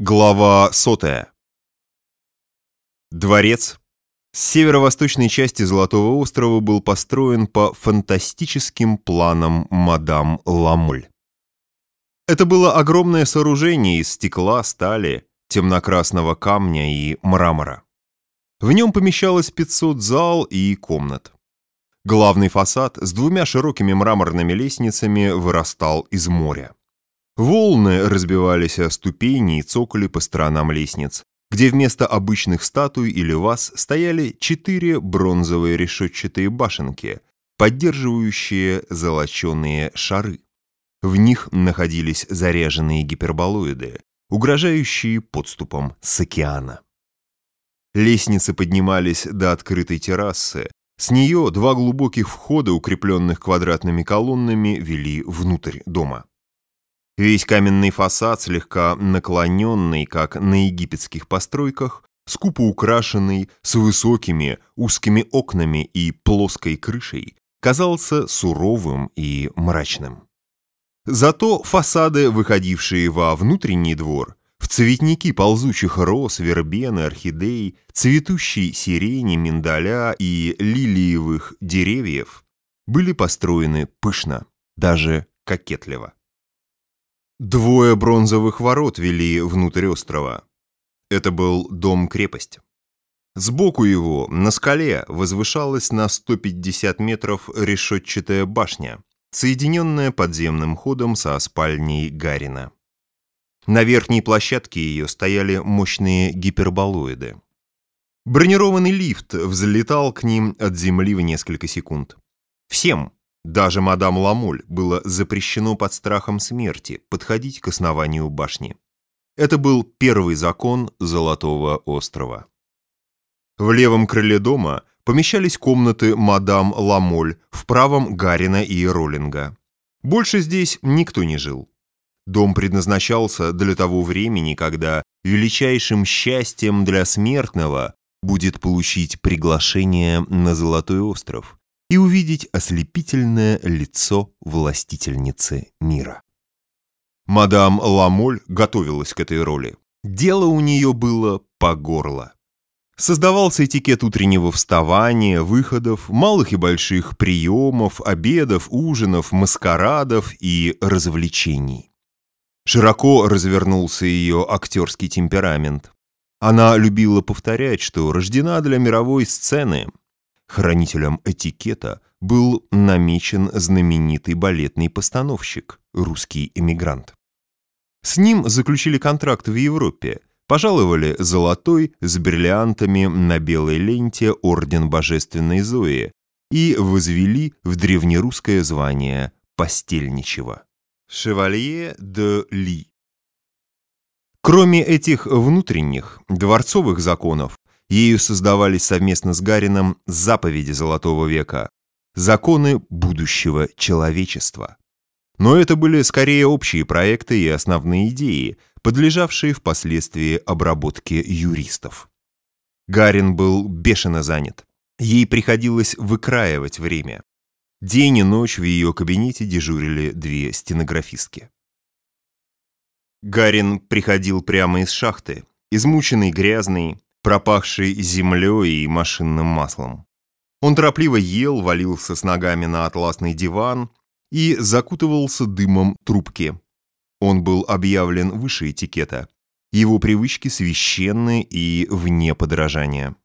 Глава сотая. Дворец с северо-восточной части Золотого острова был построен по фантастическим планам мадам Ламоль. Это было огромное сооружение из стекла, стали, темно-красного камня и мрамора. В нем помещалось 500 зал и комнат. Главный фасад с двумя широкими мраморными лестницами вырастал из моря. Волны разбивались о ступени и цоколи по сторонам лестниц, где вместо обычных статуй или ваз стояли четыре бронзовые решетчатые башенки, поддерживающие золоченые шары. В них находились заряженные гиперболоиды, угрожающие подступом с океана. Лестницы поднимались до открытой террасы. С нее два глубоких входа, укрепленных квадратными колоннами, вели внутрь дома. Весь каменный фасад, слегка наклоненный, как на египетских постройках, скупо украшенный, с высокими, узкими окнами и плоской крышей, казался суровым и мрачным. Зато фасады, выходившие во внутренний двор, в цветники ползучих роз, вербены, орхидей, цветущей сирени, миндаля и лилиевых деревьев, были построены пышно, даже кокетливо. Двое бронзовых ворот вели внутрь острова. Это был дом-крепость. Сбоку его, на скале, возвышалась на 150 метров решетчатая башня, соединенная подземным ходом со спальней Гарина. На верхней площадке ее стояли мощные гиперболоиды. Бронированный лифт взлетал к ним от земли в несколько секунд. Всем, даже мадам Ламоль было запрещено под страхом смерти подходить к основанию башни. Это был первый закон Золотого острова. В левом крыле дома помещались комнаты мадам Ламоль, в правом Гарина и Роллинга. Больше здесь никто не жил. Дом предназначался для того времени, когда величайшим счастьем для смертного будет получить приглашение на Золотой остров и увидеть ослепительное лицо властительницы мира. Мадам Ламоль готовилась к этой роли. Дело у нее было по горло. Создавался этикет утреннего вставания, выходов, малых и больших приемов, обедов, ужинов, маскарадов и развлечений. Широко развернулся ее актерский темперамент. Она любила повторять, что рождена для мировой сцены, Хранителем этикета был намечен знаменитый балетный постановщик, русский эмигрант. С ним заключили контракт в Европе, пожаловали золотой с бриллиантами на белой ленте орден Божественной Зои и возвели в древнерусское звание постельничего. Шевалье де Ли. Кроме этих внутренних, дворцовых законов, Ею создавались совместно с Гарином заповеди Золотого века, законы будущего человечества. Но это были скорее общие проекты и основные идеи, подлежавшие впоследствии обработке юристов. Гарин был бешено занят. Ей приходилось выкраивать время. День и ночь в ее кабинете дежурили две стенографистки. Гарин приходил прямо из шахты, измученный, грязный, пропахший землей и машинным маслом. Он торопливо ел, валился с ногами на атласный диван и закутывался дымом трубки. Он был объявлен выше этикета. Его привычки священны и вне подражания.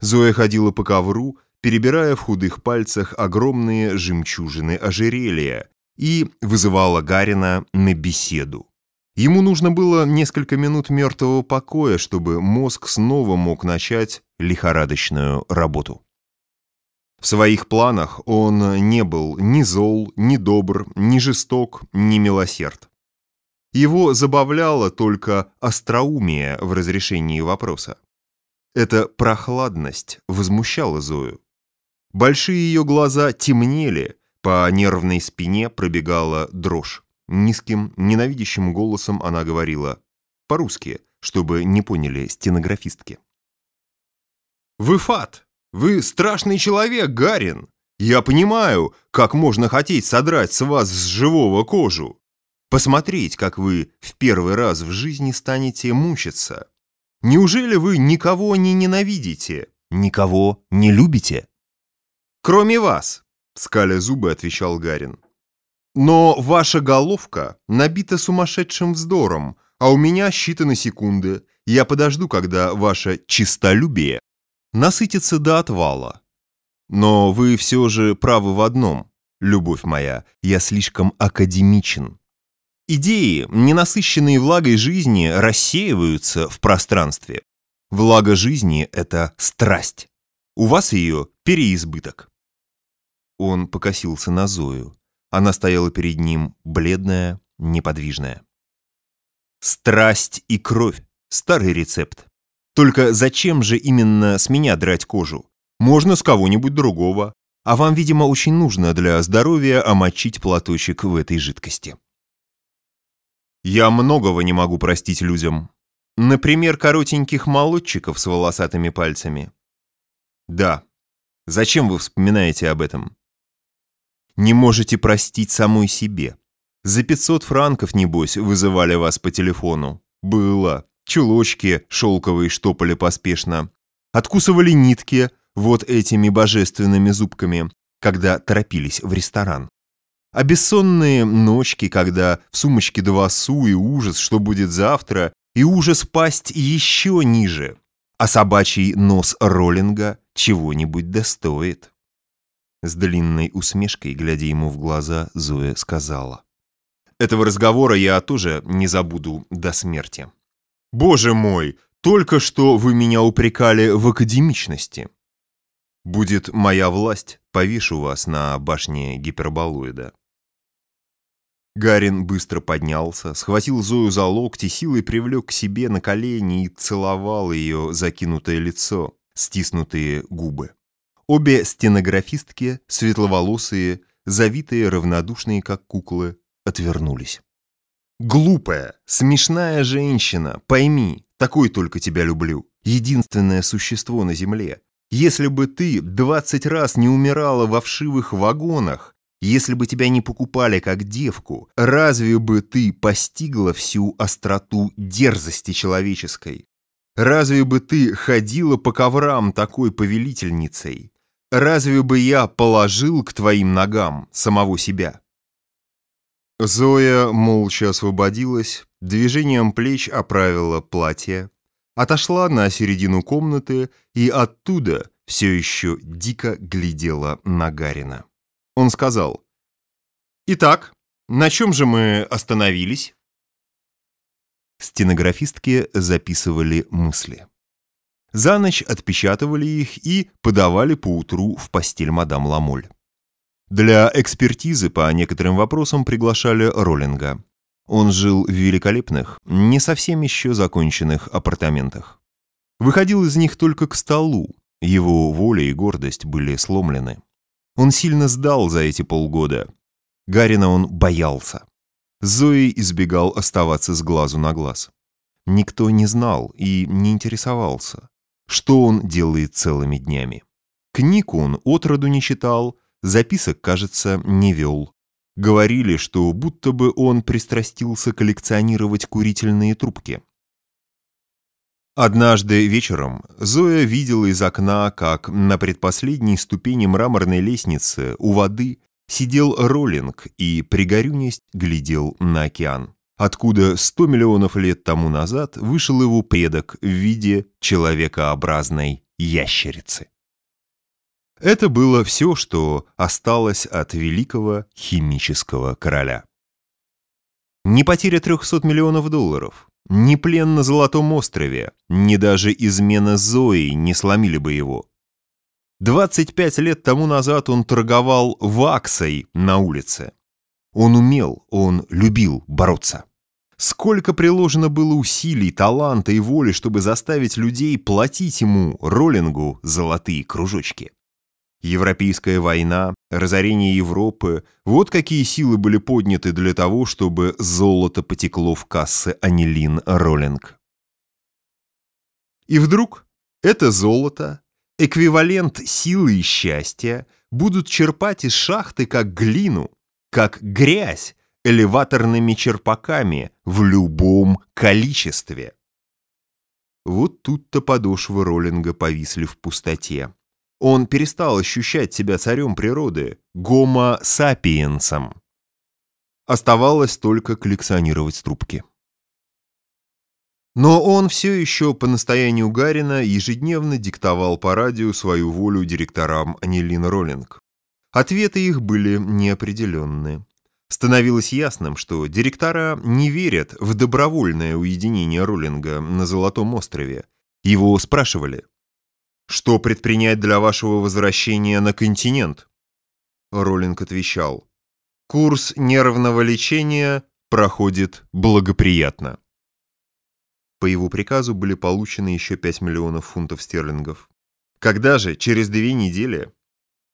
Зоя ходила по ковру, перебирая в худых пальцах огромные жемчужины ожерелья и вызывала Гарина на беседу. Ему нужно было несколько минут мертвого покоя, чтобы мозг снова мог начать лихорадочную работу. В своих планах он не был ни зол, ни добр, ни жесток, ни милосерд. Его забавляло только остроумие в разрешении вопроса. Эта прохладность возмущала Зою. Большие ее глаза темнели, по нервной спине пробегала дрожь. Низким, ненавидящим голосом она говорила по-русски, чтобы не поняли стенографистки. «Вы фат! Вы страшный человек, Гарин! Я понимаю, как можно хотеть содрать с вас с живого кожу. посмотреть, как вы в первый раз в жизни станете мучиться. Неужели вы никого не ненавидите, никого не любите? Кроме вас, скаля зубы, отвечал Гарин. Но ваша головка набита сумасшедшим вздором, а у меня считаны секунды. Я подожду, когда ваше чистолюбие насытится до отвала. Но вы все же правы в одном, любовь моя, я слишком академичен. Идеи, ненасыщенные влагой жизни, рассеиваются в пространстве. Влага жизни — это страсть. У вас ее переизбыток. Он покосился на Зою. Она стояла перед ним, бледная, неподвижная. Страсть и кровь — старый рецепт. Только зачем же именно с меня драть кожу? Можно с кого-нибудь другого. А вам, видимо, очень нужно для здоровья омочить платочек в этой жидкости. Я многого не могу простить людям. Например, коротеньких молодчиков с волосатыми пальцами. Да. Зачем вы вспоминаете об этом? Не можете простить самой себе. За 500 франков, небось, вызывали вас по телефону. Было. Чулочки шелковые штопали поспешно. Откусывали нитки вот этими божественными зубками, когда торопились в ресторан. А бессонные ночки, когда в сумочке два су и ужас, что будет завтра, и ужас пасть еще ниже. А собачий нос роллинга чего-нибудь достоит. С длинной усмешкой, глядя ему в глаза, Зоя сказала. Этого разговора я тоже не забуду до смерти. Боже мой, только что вы меня упрекали в академичности. Будет моя власть, повешу вас на башне гиперболоида. Гарин быстро поднялся, схватил Зою за локти, силой привлек к себе на колени и целовал ее закинутое лицо, стиснутые губы. Обе стенографистки, светловолосые, завитые, равнодушные, как куклы, отвернулись. «Глупая, смешная женщина, пойми, такой только тебя люблю, единственное существо на земле. Если бы ты двадцать раз не умирала во вшивых вагонах, если бы тебя не покупали как девку, разве бы ты постигла всю остроту дерзости человеческой? Разве бы ты ходила по коврам такой повелительницей? Разве бы я положил к твоим ногам самого себя?» Зоя молча освободилась, движением плеч оправила платье, отошла на середину комнаты и оттуда все еще дико глядела на Гарина. Он сказал, «Итак, на чем же мы остановились?» Стенографистки записывали мысли. За ночь отпечатывали их и подавали поутру в постель мадам Ламоль. Для экспертизы по некоторым вопросам приглашали Роллинга. Он жил в великолепных, не совсем еще законченных апартаментах. Выходил из них только к столу, его воля и гордость были сломлены. Он сильно сдал за эти полгода. Гарина он боялся. Зои избегал оставаться с глазу на глаз. Никто не знал и не интересовался, что он делает целыми днями. Книг он отроду не читал, записок, кажется, не вел. Говорили, что будто бы он пристрастился коллекционировать курительные трубки. Однажды вечером Зоя видела из окна, как на предпоследней ступени мраморной лестницы у воды сидел Роллинг и, пригорюнясь, глядел на океан, откуда сто миллионов лет тому назад вышел его предок в виде человекообразной ящерицы. Это было все, что осталось от великого химического короля. Не потеря 300 миллионов долларов, ни плен на Золотом острове, ни даже измена Зои не сломили бы его. 25 лет тому назад он торговал ваксой на улице. Он умел, он любил бороться. Сколько приложено было усилий, таланта и воли, чтобы заставить людей платить ему, роллингу, золотые кружочки. Европейская война, разорение Европы – вот какие силы были подняты для того, чтобы золото потекло в кассы Анилин Роллинг. И вдруг это золото, эквивалент силы и счастья, будут черпать из шахты как глину, как грязь, элеваторными черпаками в любом количестве. Вот тут-то подошвы Роллинга повисли в пустоте. Он перестал ощущать себя царем природы, гомо-сапиенсом. Оставалось только коллекционировать трубки. Но он все еще по настоянию Гарина ежедневно диктовал по радио свою волю директорам Анилин Роллинг. Ответы их были неопределенные. Становилось ясным, что директора не верят в добровольное уединение Роллинга на Золотом острове. Его спрашивали, «Что предпринять для вашего возвращения на континент?» Роллинг отвечал, «Курс нервного лечения проходит благоприятно». По его приказу были получены еще 5 миллионов фунтов стерлингов. Когда же, через две недели,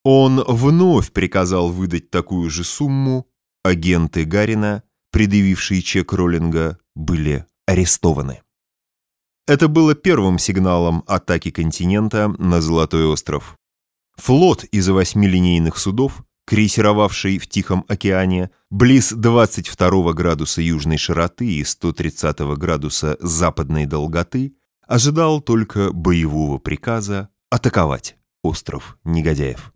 он вновь приказал выдать такую же сумму, агенты Гарина, предъявившие чек Роллинга, были арестованы. Это было первым сигналом атаки континента на Золотой остров. Флот из восьми линейных судов, крейсеровавший в Тихом океане, близ 22 градуса южной широты и 130 градуса западной долготы, ожидал только боевого приказа атаковать остров негодяев.